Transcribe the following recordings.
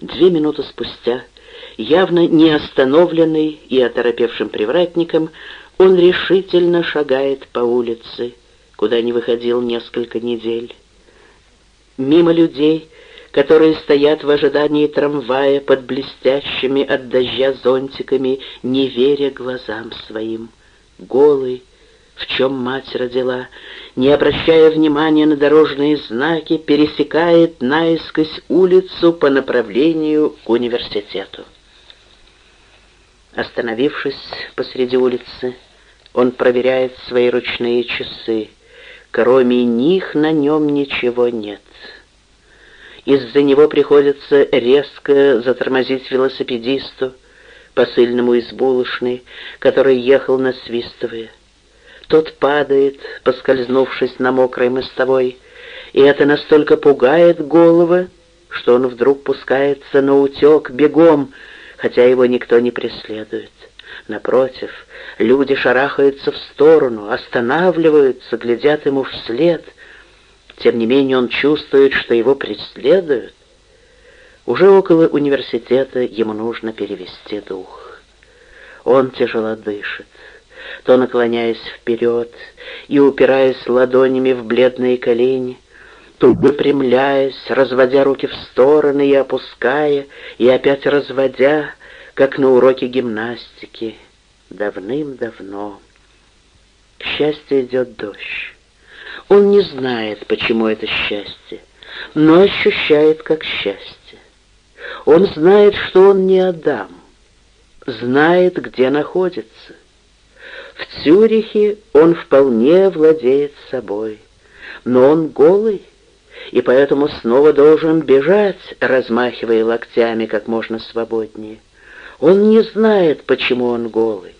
Две минуты спустя, явно не остановленный и оторопевшим привратником, он решительно шагает по улице, куда не выходил несколько недель. Мимо людей, которые стоят в ожидании трамвая под блестящими от дождя зонтиками, не веря глазам своим. Голый, в чем мать родила, не обращая внимания на дорожные знаки, пересекает наискось улицу по направлению к университету. Остановившись посреди улицы, он проверяет свои ручные часы. Кроме них на нем ничего нет. Из-за него приходится резко затормозить велосипедисту, посыльному из булочной, который ехал насвистывая. Тот падает, поскользнувшись на мокрой мостовой, и это настолько пугает голову, что он вдруг пускается на утек бегом, хотя его никто не преследует. Напротив, люди шарахаются в сторону, останавливаются, глядят ему вслед — тем не менее он чувствует, что его преследуют. Уже около университета ему нужно перевести дух. Он тяжело дышит, то наклоняясь вперед и упираясь ладонями в бледные колени, то выпрямляясь, разводя руки в стороны и опуская, и опять разводя, как на уроке гимнастики, давным-давно. К счастью, идет дождь. Он не знает, почему это счастье, но ощущает как счастье. Он знает, что он не Адам, знает, где находится. В Цюрихе он вполне владеет собой, но он голый, и поэтому снова должен бежать, размахивая локтями как можно свободнее. Он не знает, почему он голый.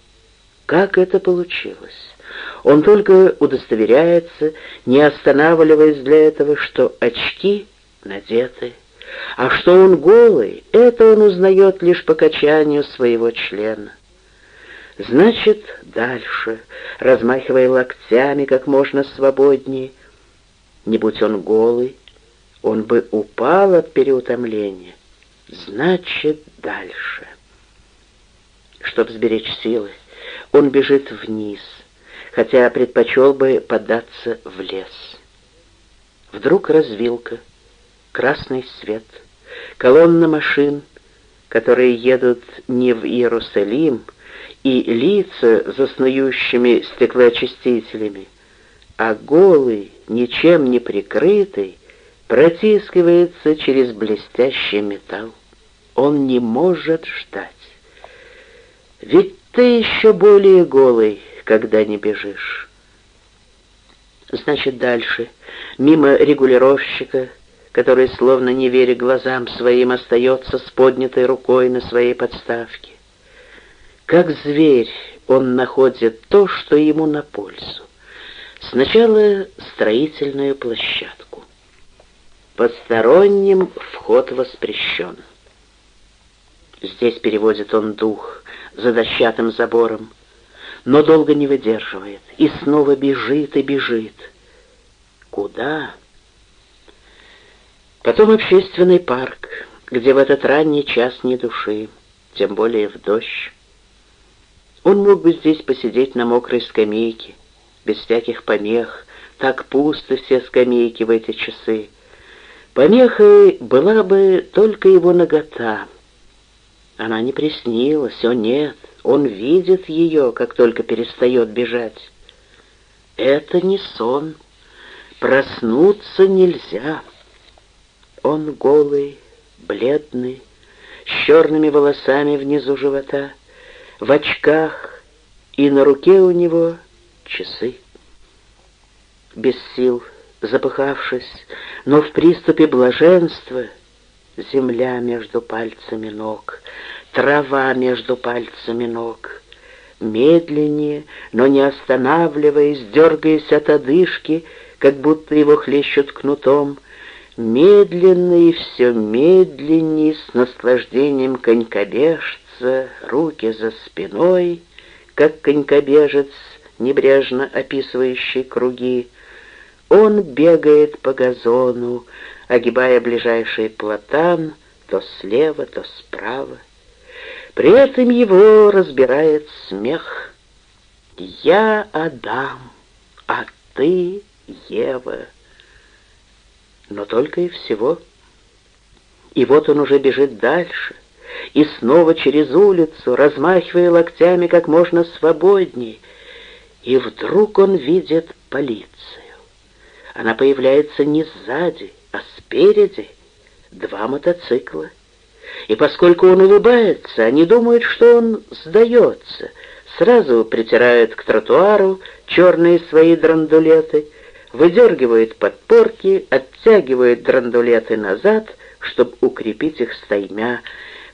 Как это получилось? Он только удостоверяется, не останавливаясь для этого, что очки надеты, а что он голый, это он узнает лишь по качанию своего члена. Значит, дальше, размахивая локтями как можно свободнее, не будь он голый, он бы упал от переутомления. Значит, дальше. Чтобы сберечь силы, он бежит вниз — хотя предпочел бы податься в лес. Вдруг развилка, красный свет, колонна машин, которые едут не в Иерусалим, и лица заснующими стеклоочистителями, а голый, ничем не прикрытый, протискивается через блестящий металл. Он не может ждать. Ведь ты еще более голый, когда не бежишь. Значит, дальше, мимо регулировщика, который, словно не веря глазам своим, остается с поднятой рукой на своей подставке. Как зверь он находит то, что ему на пользу. Сначала строительную площадку. Посторонним вход воспрещен. Здесь переводит он дух за дощатым забором, но долго не выдерживает и снова бежит и бежит. Куда? Потом общественный парк, где в этот ранний час ни души, тем более в дождь. Он мог бы здесь посидеть на мокрой скамейке, без всяких помех, так пусто все скамейки в эти часы. Помехой была бы только его нагота. Она не приснилась, о нет, он видит ее, как только перестает бежать. Это не сон. Проснуться нельзя. Он голый, бледный, с черными волосами внизу живота, в очках, и на руке у него часы. Без сил, запыхавшись, но в приступе блаженства, земля между пальцами ног — трава между пальцами ног. Медленнее, но не останавливаясь, дергаясь от одышки, как будто его хлещут кнутом, медленно и все медленнее, с наслаждением конькобежца, руки за спиной, как конькобежец, небрежно описывающий круги, он бегает по газону, огибая ближайший платан, то слева, то справа. При этом его разбирает смех. «Я Адам, а ты Ева». Но только и всего. И вот он уже бежит дальше, и снова через улицу, размахивая локтями как можно свободней, и вдруг он видит полицию. Она появляется не сзади, а спереди. Два мотоцикла. И поскольку он улыбается, они думают, что он сдается. Сразу притирают к тротуару черные свои драндулеты, выдергивают подпорки, оттягивают драндулеты назад, чтобы укрепить их стаймя,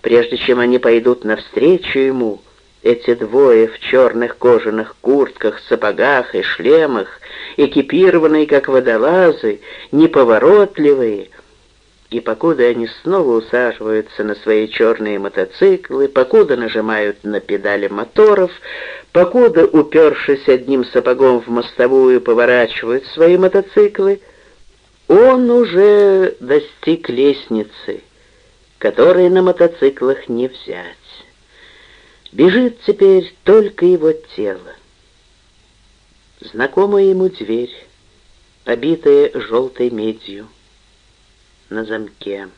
прежде чем они пойдут навстречу ему — эти двое в черных кожаных куртках, сапогах и шлемах, экипированные как водолазы, неповоротливые, и покуда они снова усаживаются на свои черные мотоциклы, покуда нажимают на педали моторов, покуда, упершись одним сапогом в мостовую, поворачивают свои мотоциклы, он уже достиг лестницы, которой на мотоциклах не взять. Бежит теперь только его тело. Знакомая ему дверь, обитая желтой медью, на замке.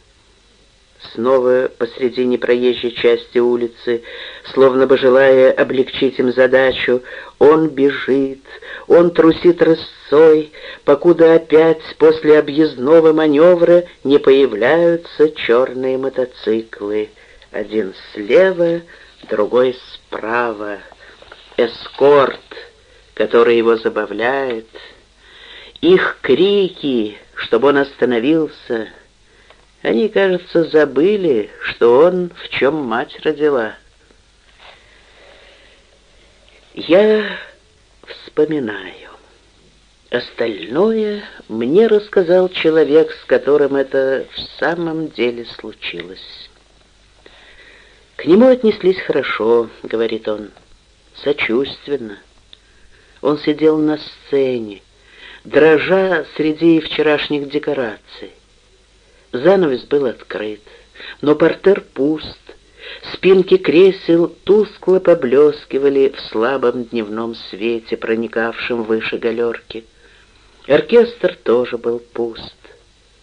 Снова посредине проезжей части улицы, словно бы желая облегчить им задачу, он бежит, он трусит рысцой, покуда опять после объездного маневра не появляются черные мотоциклы. Один слева, другой справа. Эскорт, который его забавляет. Их крики, чтобы он остановился. Они, кажется, забыли, что он в чем мать родила. Я вспоминаю. Остальное мне рассказал человек, с которым это в самом деле случилось. К нему отнеслись хорошо, говорит он, сочувственно. Он сидел на сцене, дрожа среди вчерашних декораций. Занавес был открыт, но портер пуст, спинки кресел тускло поблескивали в слабом дневном свете, проникавшем выше галерки. Оркестр тоже был пуст.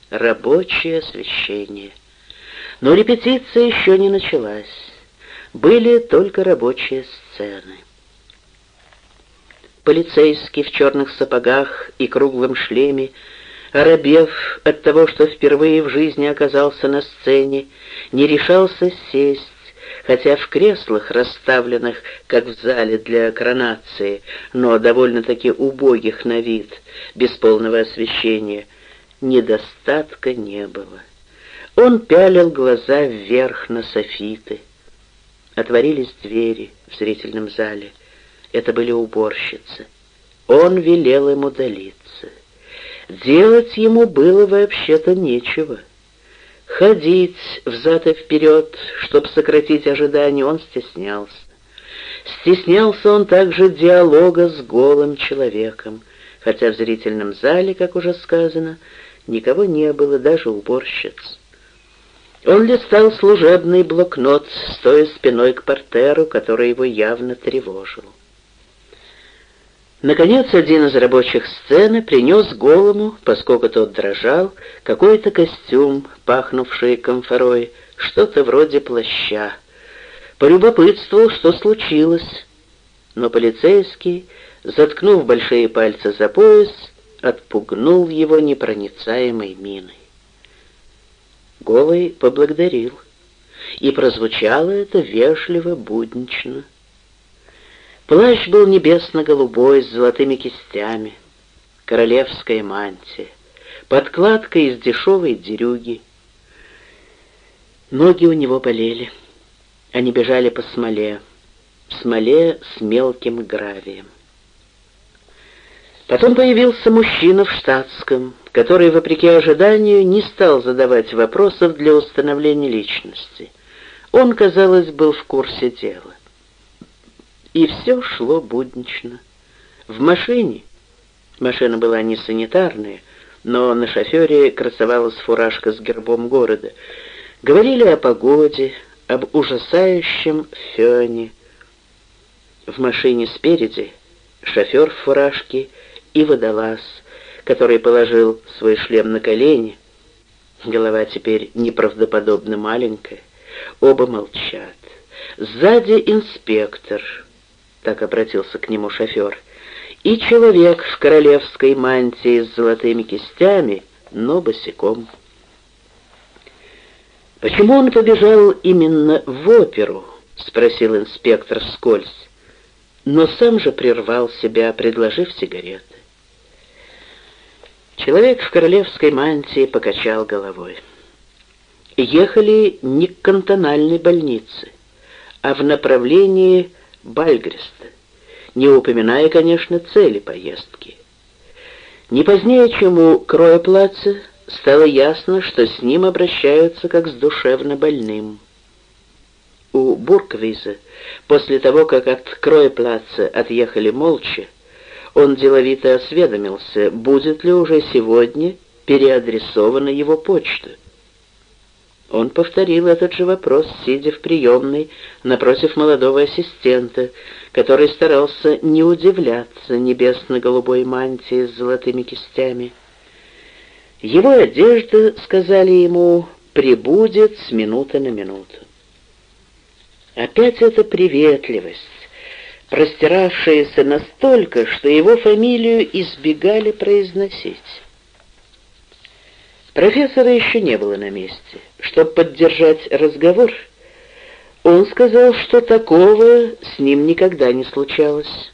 Рабочее освещение — но репетиция еще не началась. Были только рабочие сцены. Полицейский в черных сапогах и круглом шлеме, оробев от того, что впервые в жизни оказался на сцене, не решался сесть, хотя в креслах, расставленных, как в зале для коронации, но довольно-таки убогих на вид, без полного освещения, недостатка не было. Он пялил глаза вверх на софиты. Отворились двери в зрительном зале. Это были уборщицы. Он велел им удалиться. Делать ему было вообще-то нечего. Ходить взад и вперед, чтобы сократить ожидания, он стеснялся. Стеснялся он также диалога с голым человеком, хотя в зрительном зале, как уже сказано, никого не было, даже уборщиц. Он листал служебный блокнот, стоя спиной к портеру, который его явно тревожил. Наконец, один из рабочих сцены принес голому, поскольку тот дрожал, какой-то костюм, пахнувший комфорой, что-то вроде плаща. Полюбопытствовал, что случилось, но полицейский, заткнув большие пальцы за пояс, отпугнул его непроницаемой миной. Голый поблагодарил, и прозвучало это вежливо, буднично. Плащ был небесно-голубой, с золотыми кистями, королевская мантия, подкладка из дешевой дерюги. Ноги у него болели, они бежали по смоле, в смоле с мелким гравием. Потом появился мужчина в штатском, который, вопреки ожиданию, не стал задавать вопросов для установления личности. Он, казалось, был в курсе дела. И все шло буднично. В машине, машина была не санитарная, но на шофере красовалась фуражка с гербом города, Говорили о погоде, об ужасающем фёне. В машине спереди шофер в фуражке и водолаз, который положил свой шлем на колени. Голова теперь неправдоподобно маленькая. Оба молчат. Сзади инспектор, так обратился к нему шофер, и человек в королевской мантии с золотыми кистями, но босиком. «Почему он побежал именно в оперу?» — спросил инспектор вскользь, но сам же прервал себя, предложив сигареты. Человек в королевской мантии покачал головой. Ехали не к кантональной больнице, а в направлении Бальгреста, не упоминая, конечно, цели поездки. Не позднее, чем у Кроеплаца, стало ясно, что с ним обращаются как с душевно больным. У Бурквиза, после того, как от Кроеплаца отъехали молча, он деловито осведомился, будет ли уже сегодня переадресована его почта. Он повторил этот же вопрос, сидя в приемной напротив молодого ассистента, который старался не удивляться небесно-голубой мантии с золотыми кистями. Его одежда, сказали ему, прибудет с минуты на минуту. Опять эта приветливость, простиравшаяся настолько, что его фамилию избегали произносить. Профессора еще не было на месте. Чтобы поддержать разговор, он сказал, что такого с ним никогда не случалось.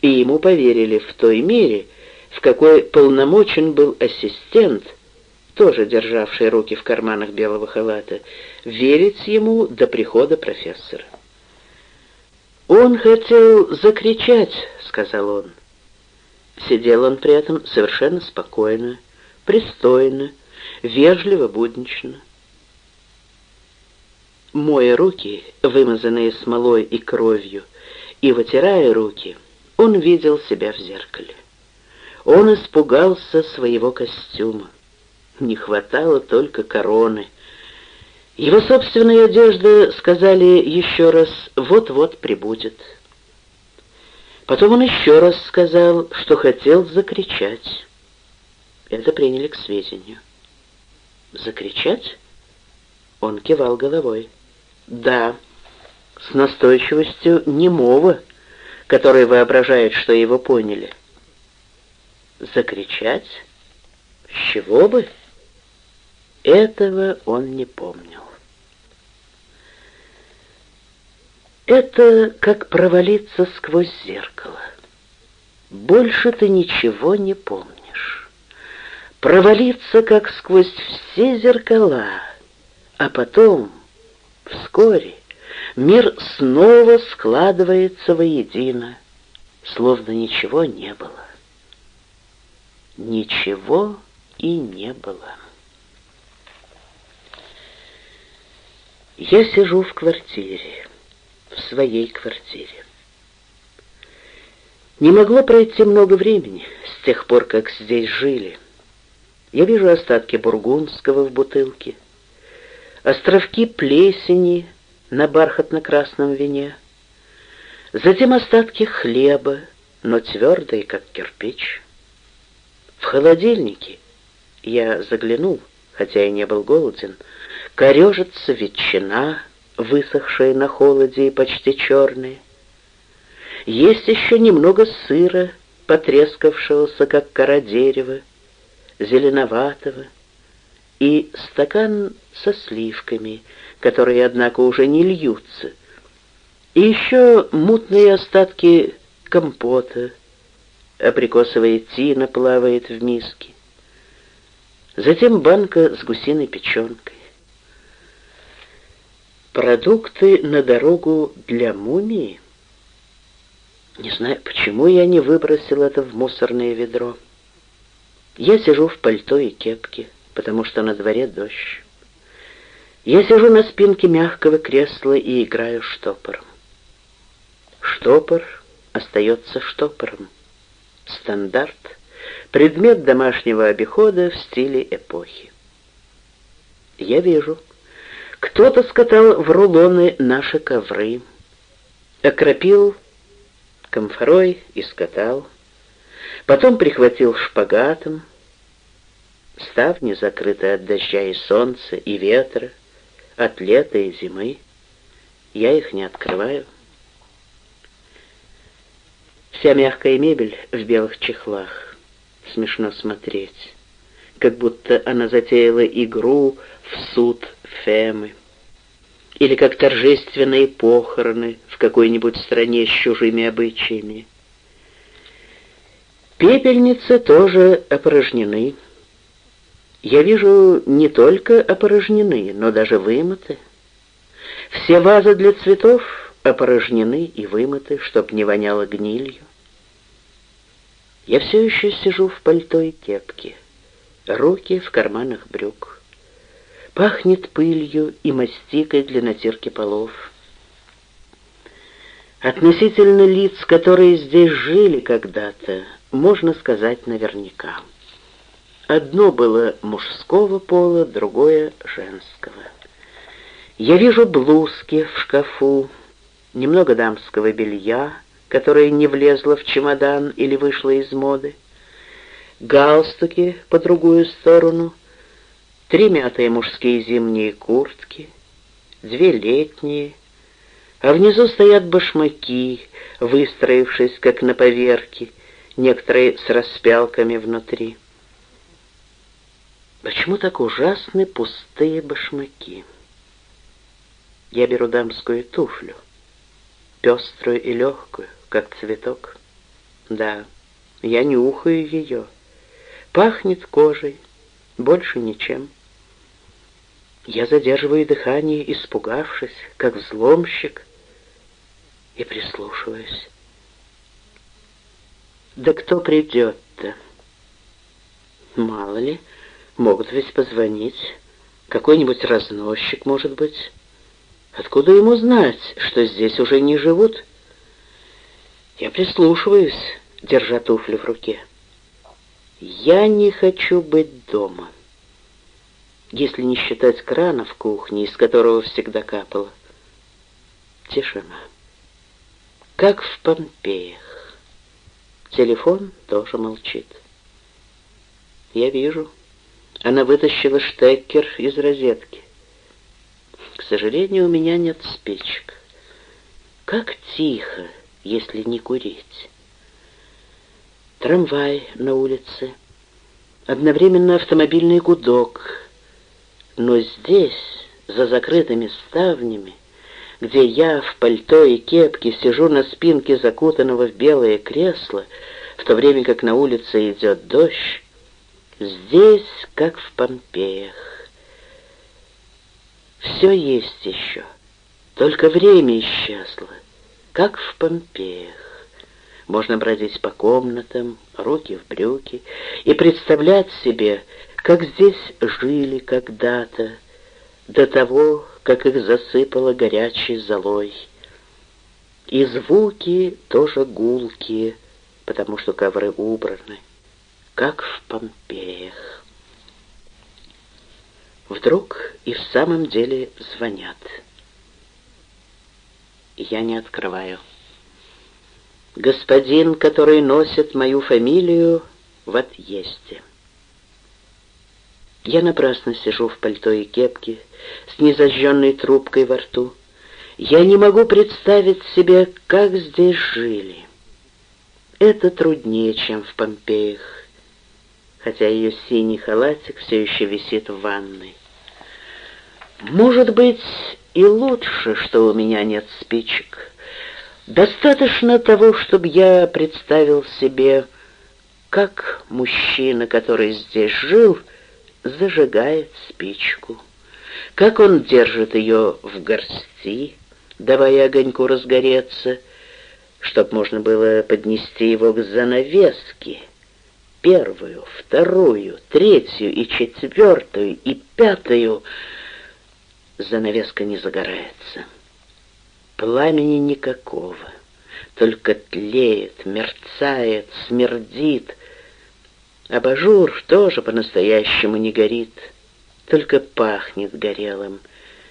И ему поверили в той мере, в какой полномочен был ассистент, тоже державший руки в карманах белого халата, верить ему до прихода профессора. «Он хотел закричать», — сказал он. Сидел он при этом совершенно спокойно, пристойно, вежливо, буднично. Моя руки, вымазанные смолой и кровью, и вытирая руки, он видел себя в зеркале. Он испугался своего костюма. Не хватало только короны. Его собственная одежда, сказали еще раз, вот-вот прибудет. Потом он еще раз сказал, что хотел закричать. Это приняли к сведению. Закричать? Он кивал головой. Да, с настойчивостью немого, который воображает, что его поняли. Закричать? С чего бы? Этого он не помнил. Это как провалиться сквозь зеркало. Больше ты ничего не помнишь провалиться как сквозь все зеркала, а потом, вскоре, мир снова складывается воедино, словно ничего не было. Ничего и не было. Я сижу в квартире, в своей квартире. Не могло пройти много времени с тех пор, как здесь жили. Я вижу остатки бургундского в бутылке, островки плесени на бархатно-красном вине, затем остатки хлеба, но твердые, как кирпич. В холодильнике я заглянул, хотя и не был голоден, корежится ветчина, высохшая на холоде и почти черная. Есть еще немного сыра, потрескавшегося, как кора дерева, зеленоватого, и стакан со сливками, которые, однако, уже не льются, и еще мутные остатки компота, абрикосовая тина плавает в миске, затем банка с гусиной печенкой. Продукты на дорогу для мумии? Не знаю, почему я не выбросил это в мусорное ведро. Я сижу в пальто и кепке, потому что на дворе дождь. Я сижу на спинке мягкого кресла и играю штопором. Штопор остается штопором. Стандарт — предмет домашнего обихода в стиле эпохи. Я вижу, Кто-то скатал в рулоны наши ковры, окропил комфорой и скатал, потом прихватил шпагатом, ставни закрыты от дождя и солнца, и ветра, от лета и зимы. Я их не открываю. Вся мягкая мебель в белых чехлах. Смешно смотреть, как будто она затеяла игру в суд Фемы. Или как торжественные похороны в какой-нибудь стране с чужими обычаями. Пепельницы тоже опорожнены. Я вижу не только опорожнены, но даже вымыты. Все вазы для цветов опорожнены и вымыты, чтоб не воняло гнилью. Я все еще сижу в пальто и кепке, руки в карманах брюк. Пахнет пылью и мастикой для натирки полов. Относительно лиц, которые здесь жили когда-то, можно сказать наверняка. Одно было мужского пола, другое — женского. Я вижу блузки в шкафу, немного дамского белья, которое не влезло в чемодан или вышло из моды, галстуки по другую сторону, три мятые мужские зимние куртки, две летние, а внизу стоят башмаки, выстроившись, как на поверке, некоторые с распялками внутри. Почему так ужасны пустые башмаки? Я беру дамскую туфлю, пеструю и легкую, как цветок. Да, я нюхаю ее. Пахнет кожей, больше ничем. Я задерживаю дыхание, испугавшись, как взломщик, и прислушиваюсь. Да кто придет-то? Мало ли, могут ведь позвонить. Какой-нибудь разносчик, может быть. Откуда ему знать, что здесь уже не живут? Я прислушиваюсь, держа туфли в руке. Я не хочу быть дома. Если не считать крана в кухне, из которого всегда капало. Тишина. Как в Помпеях. Телефон тоже молчит. Я вижу. Она вытащила штекер из розетки. К сожалению, у меня нет спичек. Как тихо если не курить. Трамвай на улице, одновременно автомобильный гудок, но здесь, за закрытыми ставнями, где я в пальто и кепке сижу на спинке закутанного в белое кресло, в то время как на улице идет дождь, здесь, как в Помпеях. Все есть еще, только время исчезло как в Помпеях. Можно бродить по комнатам, руки в брюки, и представлять себе, как здесь жили когда-то, до того, как их засыпало горячей золой. И звуки тоже гулкие, потому что ковры убраны, как в Помпеях. Вдруг и в самом деле звонят я не открываю. Господин, который носит мою фамилию, в отъезде. Я напрасно сижу в пальто и кепке, с незажженной трубкой во рту. Я не могу представить себе, как здесь жили. Это труднее, чем в Помпеях, хотя ее синий халатик все еще висит в ванной. Может быть, и лучше, что у меня нет спичек. Достаточно того, чтобы я представил себе, как мужчина, который здесь жил, зажигает спичку, как он держит ее в горсти, давая огоньку разгореться, чтоб можно было поднести его к занавеске, первую, вторую, третью и четвертую и пятую — занавеска не загорается. Пламени никакого, только тлеет, мерцает, смердит. Абажур тоже по-настоящему не горит, только пахнет горелым,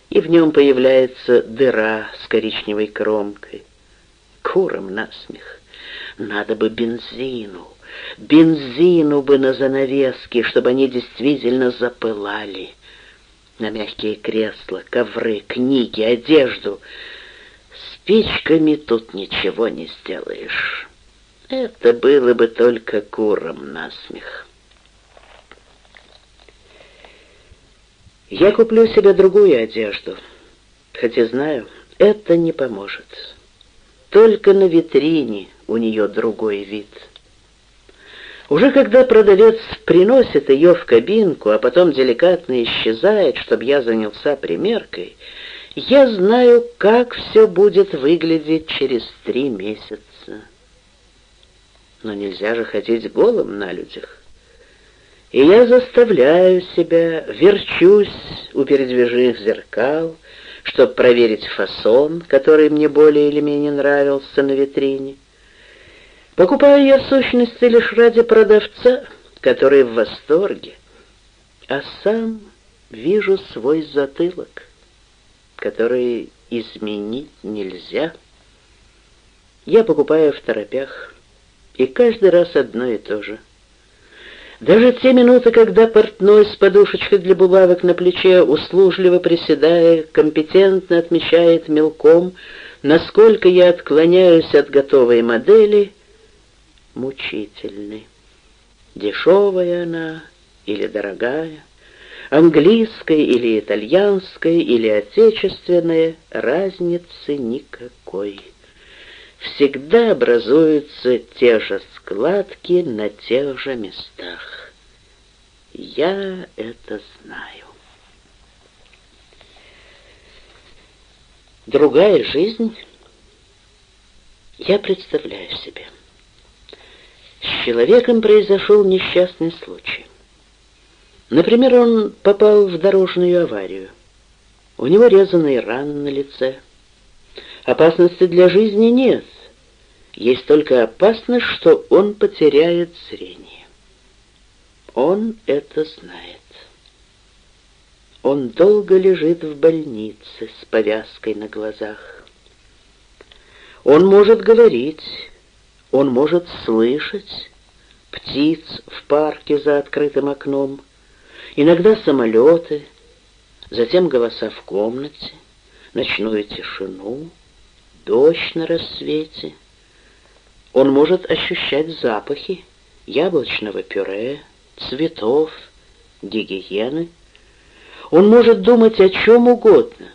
и в нем появляется дыра с коричневой кромкой. Куром насмех. Надо бы бензину, бензину бы на занавески, чтобы они действительно запылали. На мягкие кресла, ковры, книги, одежду. Спичками тут ничего не сделаешь. Это было бы только куром насмех. Я куплю себе другую одежду, хотя знаю, это не поможет. Только на витрине у нее другой вид. Уже когда продавец приносит ее в кабинку, а потом деликатно исчезает, чтобы я занялся примеркой, я знаю, как все будет выглядеть через три месяца. Но нельзя же ходить голым на людях. И я заставляю себя, верчусь у передвижных зеркал, чтобы проверить фасон, который мне более или менее нравился на витрине. Покупаю я сущности лишь ради продавца, который в восторге, а сам вижу свой затылок, который изменить нельзя. Я покупаю в торопях, и каждый раз одно и то же — даже те минуты, когда портной с подушечкой для булавок на плече, услужливо приседая, компетентно отмечает мелком, насколько я отклоняюсь от готовой модели, мучительны. Дешевая она или дорогая, английская или итальянская или отечественная, разницы никакой. Всегда образуются те же складки на тех же местах. Я это знаю. Другая жизнь я представляю себе. С человеком произошел несчастный случай. Например, он попал в дорожную аварию. У него резаные раны на лице. Опасности для жизни нет. Есть только опасность, что он потеряет зрение. Он это знает. Он долго лежит в больнице с повязкой на глазах. Он может говорить, он может слышать птиц в парке за открытым окном, иногда самолеты, затем голоса в комнате, ночную тишину, дождь на рассвете — он может ощущать запахи яблочного пюре, цветов, гигиены. Он может думать о чем угодно.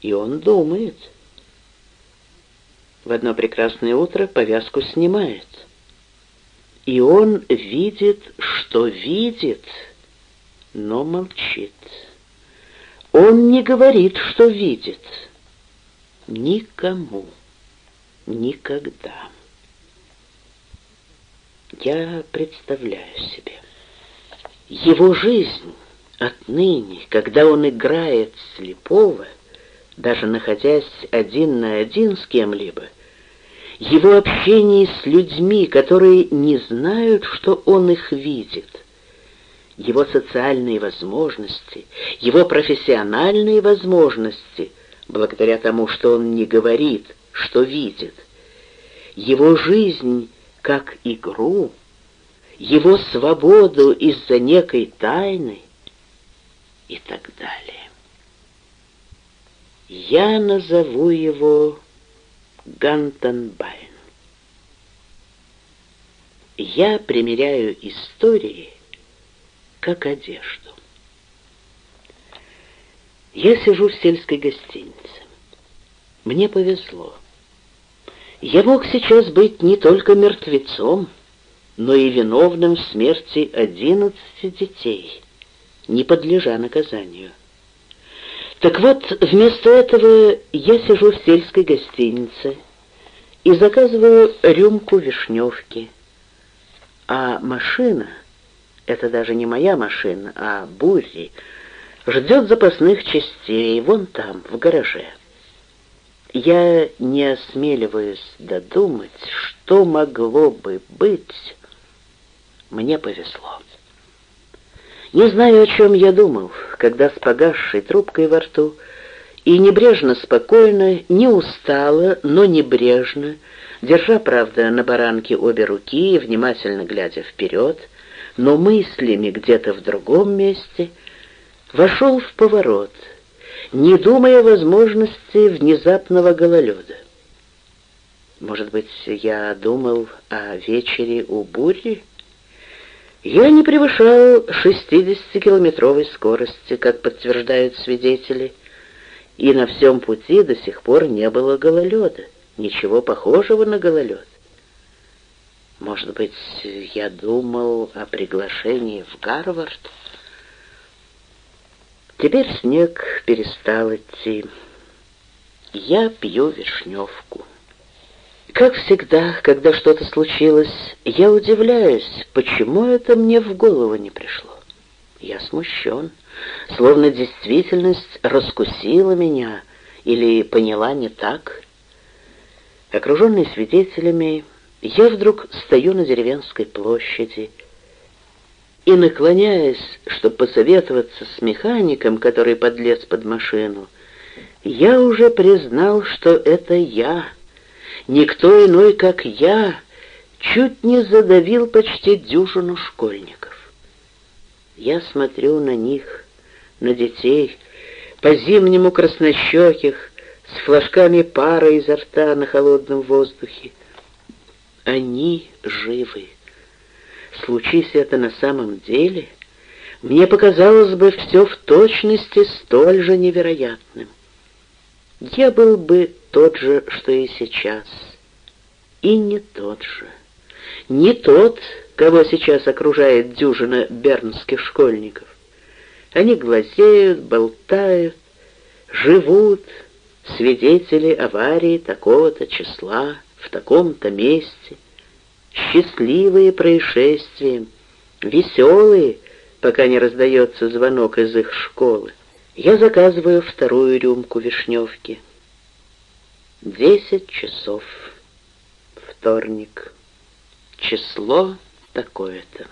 И он думает. В одно прекрасное утро повязку снимает. И он видит, что видит, но молчит. Он не говорит, что видит. Никому никогда. Я представляю себе. Его жизнь отныне, когда он играет слепого, даже находясь один на один с кем-либо, его общение с людьми, которые не знают, что он их видит, его социальные возможности, его профессиональные возможности, благодаря тому, что он не говорит – что видит, его жизнь как игру, его свободу из-за некой тайны и так далее. Я назову его Гантенбайн. Я примеряю истории как одежду. Я сижу в сельской гостинице. Мне повезло. Я мог сейчас быть не только мертвецом, но и виновным в смерти одиннадцати детей, не подлежа наказанию. Так вот, вместо этого я сижу в сельской гостинице и заказываю рюмку вишневки. А машина, это даже не моя машина, а Бурри, ждет запасных частей вон там, в гараже. Я не осмеливаюсь додумать, что могло бы быть. Мне повезло. Не знаю, о чем я думал, когда с погасшей трубкой во рту и небрежно спокойно, не устало, но небрежно, держа, правда, на баранке обе руки и внимательно глядя вперед, но мыслями где-то в другом месте, вошел в поворот, не думая о возможности внезапного гололеда. Может быть, я думал о вечере у бури? Я не превышал 60-километровой скорости, как подтверждают свидетели, и на всем пути до сих пор не было гололеда, ничего похожего на гололед. Может быть, я думал о приглашении в Гарвард? Теперь снег перестал идти. Я пью вишневку. Как всегда, когда что-то случилось, я удивляюсь, почему это мне в голову не пришло. Я смущен, словно действительность раскусила меня или поняла не так. Окруженный свидетелями, я вдруг стою на деревенской площади и, наклоняясь, чтобы посоветоваться с механиком, который подлез под машину, я уже признал, что это я — никто иной, как я, чуть не задавил почти дюжину школьников. Я смотрю на них, на детей, по-зимнему краснощеких, с флажками пара изо рта на холодном воздухе. Они живы. Случись это на самом деле, мне показалось бы все в точности столь же невероятным. Я был бы тот же, что и сейчас, и не тот же. Не тот, кого сейчас окружает дюжина бернских школьников. Они глазеют, болтают, живут, свидетели аварии такого-то числа, в таком-то месте, счастливые происшествия, веселые, пока не раздается звонок из их школы. Я заказываю вторую рюмку вишневки. Десять часов. Вторник. Число такое-то.